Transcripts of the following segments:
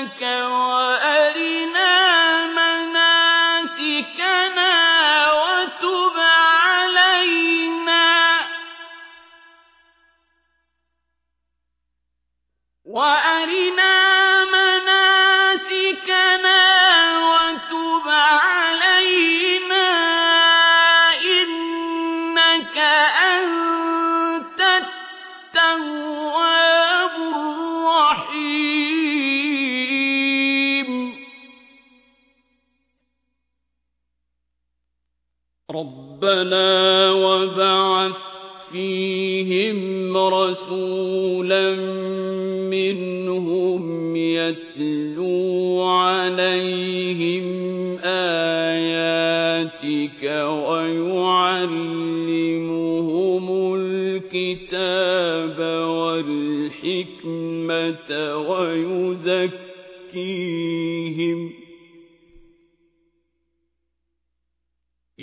لَّكَ وَأَرِنَا رَبَّنَا وَابْعَثْ فِيهِمْ رَسُولًا مِّنْهُمْ يَتْلُو عَلَيْهِمْ آيَاتِكَ وَيُعَلِّمُهُمُ الْكِتَابَ وَالْحِكْمَةَ وَيُزَكِّيهِمْ ۚ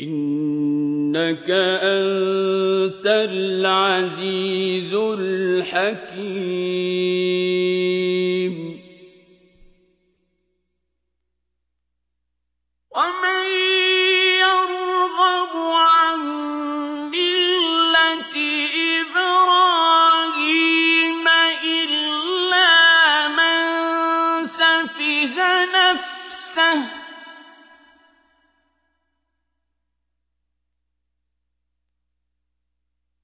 إِنَّكَ أَنتَ الْعَزِيزُ الْحَكِيمُ. وَمَن يَرْغَبُ عَن مِّلَّةِ إِبْرَاهِيمَ إِلَّا مَن سَفِهَ نَفْسَهُ ۚ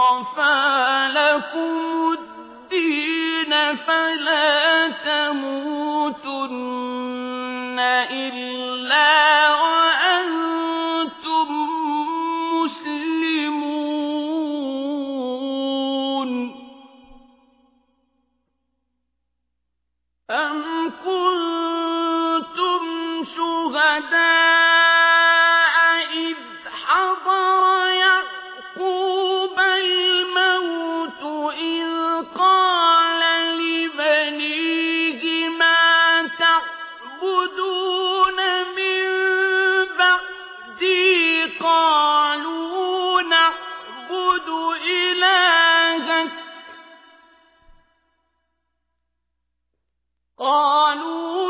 اصْطَفَىٰ لَكُمُ الدِّينَ فَلَا تَمُوتُنَّ إِلَّا وَأَنتُم مُّسْلِمُونَ. أَمْ كُنتُمْ شُهَدَاءَ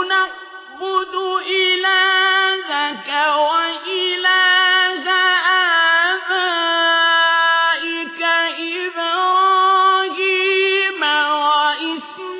نَعْبُدُ إِلَٰهَكَ وَإِلَٰهَ آبَائِكَ إِبْرَاهِيمَ وَإِسْمَاعِيلَ.